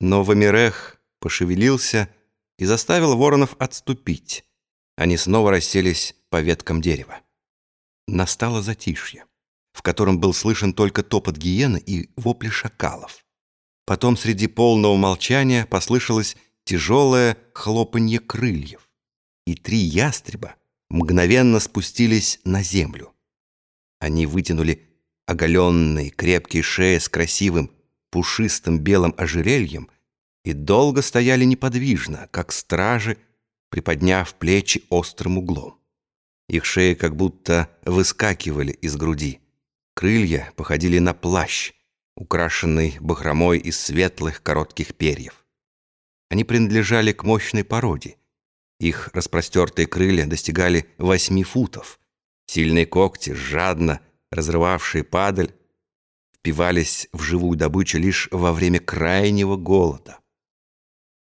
Но Вамирех пошевелился и заставил воронов отступить. Они снова расселись по веткам дерева. Настало затишье, в котором был слышен только топот гиены и вопли шакалов. Потом среди полного молчания послышалось тяжелое хлопанье крыльев, и три ястреба мгновенно спустились на землю. Они вытянули оголенные крепкие шеи с красивым пушистым белым ожерельем и долго стояли неподвижно, как стражи, приподняв плечи острым углом. Их шеи как будто выскакивали из груди. Крылья походили на плащ, украшенный бахромой из светлых коротких перьев. Они принадлежали к мощной породе. Их распростертые крылья достигали восьми футов. Сильные когти, жадно разрывавшие падаль, впивались в живую добычу лишь во время крайнего голода.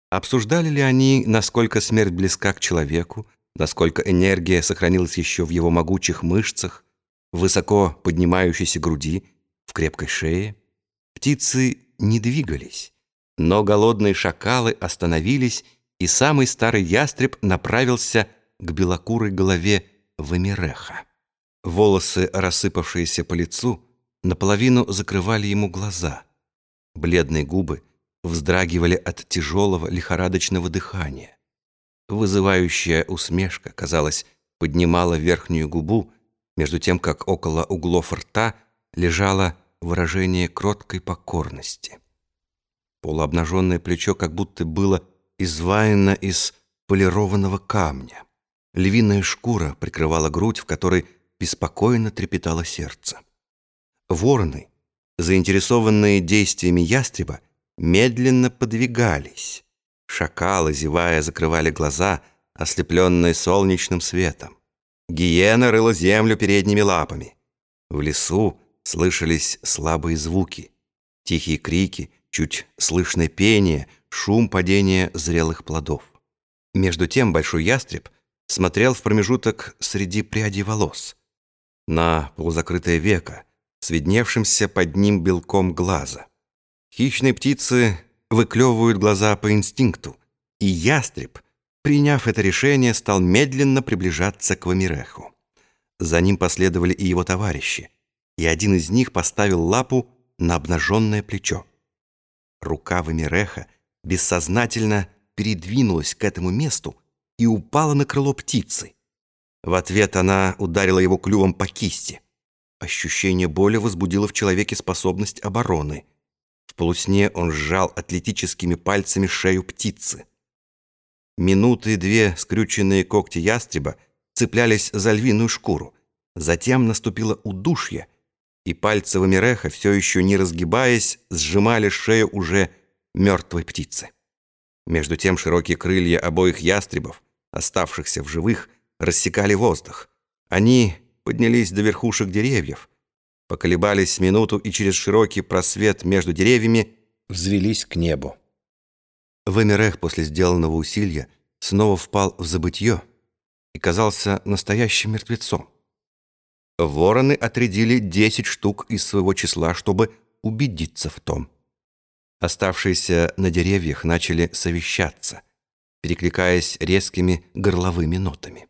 Обсуждали ли они, насколько смерть близка к человеку, насколько энергия сохранилась еще в его могучих мышцах, высоко поднимающейся груди, в крепкой шее? Птицы не двигались, но голодные шакалы остановились, и самый старый ястреб направился к белокурой голове Вамиреха. Волосы, рассыпавшиеся по лицу, наполовину закрывали ему глаза. Бледные губы вздрагивали от тяжелого лихорадочного дыхания. Вызывающая усмешка, казалось, поднимала верхнюю губу, между тем, как около углов рта лежало выражение кроткой покорности. Полуобнаженное плечо как будто было изваяно из полированного камня. Львиная шкура прикрывала грудь, в которой беспокойно трепетало сердце. Вороны, заинтересованные действиями ястреба, медленно подвигались. Шакалы, зевая, закрывали глаза, ослепленные солнечным светом. Гиена рыла землю передними лапами. В лесу слышались слабые звуки, тихие крики, чуть слышное пение, шум падения зрелых плодов. Между тем большой ястреб смотрел в промежуток среди прядей волос, на полузакрытое веко, с видневшимся под ним белком глаза. Хищные птицы выклевывают глаза по инстинкту, и ястреб, приняв это решение, стал медленно приближаться к Вамиреху. За ним последовали и его товарищи, и один из них поставил лапу на обнаженное плечо. Рука Вамиреха бессознательно передвинулась к этому месту и упала на крыло птицы. В ответ она ударила его клювом по кисти. Ощущение боли возбудило в человеке способность обороны. В полусне он сжал атлетическими пальцами шею птицы. Минуты две скрюченные когти ястреба цеплялись за львиную шкуру. Затем наступило удушье, и пальцы Вамиреха, все еще не разгибаясь, сжимали шею уже мертвой птицы. Между тем широкие крылья обоих ястребов, оставшихся в живых, рассекали воздух. Они поднялись до верхушек деревьев, поколебались минуту и через широкий просвет между деревьями взвелись к небу. Вамирех после сделанного усилия снова впал в забытье и казался настоящим мертвецом. Вороны отрядили десять штук из своего числа, чтобы убедиться в том. Оставшиеся на деревьях начали совещаться, перекликаясь резкими горловыми нотами.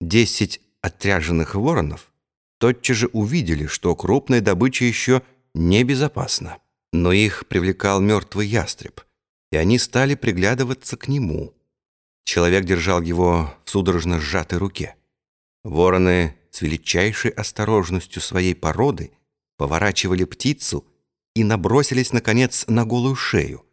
Десять отряженных воронов тотчас же увидели, что крупная добыча еще небезопасна. Но их привлекал мертвый ястреб, и они стали приглядываться к нему. Человек держал его в судорожно сжатой руке. Вороны с величайшей осторожностью своей породы поворачивали птицу и набросились, наконец, на голую шею.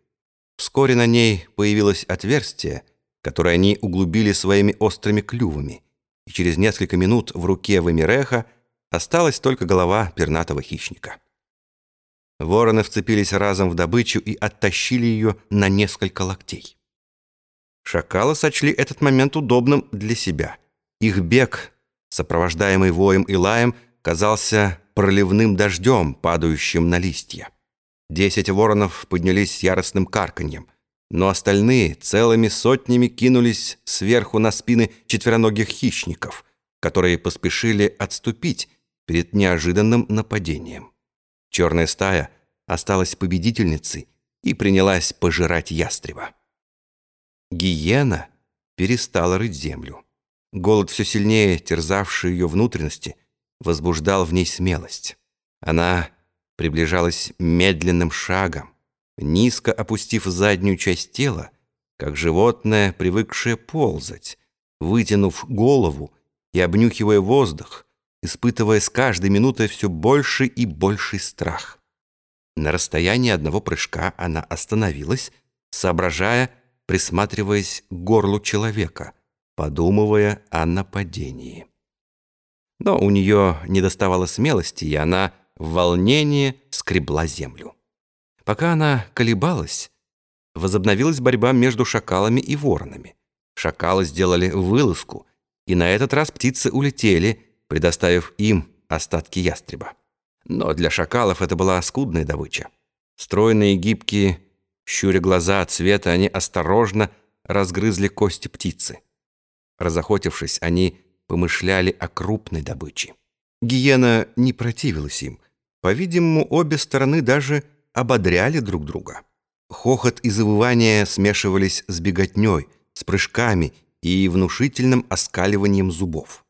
Вскоре на ней появилось отверстие, которое они углубили своими острыми клювами — и через несколько минут в руке Вамиреха осталась только голова пернатого хищника. Вороны вцепились разом в добычу и оттащили ее на несколько локтей. Шакалы сочли этот момент удобным для себя. Их бег, сопровождаемый воем и лаем, казался проливным дождем, падающим на листья. Десять воронов поднялись с яростным карканьем — но остальные целыми сотнями кинулись сверху на спины четвероногих хищников, которые поспешили отступить перед неожиданным нападением. Черная стая осталась победительницей и принялась пожирать ястреба. Гиена перестала рыть землю. Голод, все сильнее терзавший ее внутренности, возбуждал в ней смелость. Она приближалась медленным шагом, низко опустив заднюю часть тела, как животное, привыкшее ползать, вытянув голову и обнюхивая воздух, испытывая с каждой минутой все больше и больший страх. На расстоянии одного прыжка она остановилась, соображая, присматриваясь к горлу человека, подумывая о нападении. Но у нее не доставало смелости, и она в волнении скребла землю. Пока она колебалась, возобновилась борьба между шакалами и воронами. Шакалы сделали вылазку, и на этот раз птицы улетели, предоставив им остатки ястреба. Но для шакалов это была скудная добыча. Стройные гибкие, щуря глаза от цвета, они осторожно разгрызли кости птицы. Разохотившись, они помышляли о крупной добыче. Гиена не противилась им. По-видимому, обе стороны даже ободряли друг друга. Хохот и завывание смешивались с беготней, с прыжками и внушительным оскаливанием зубов.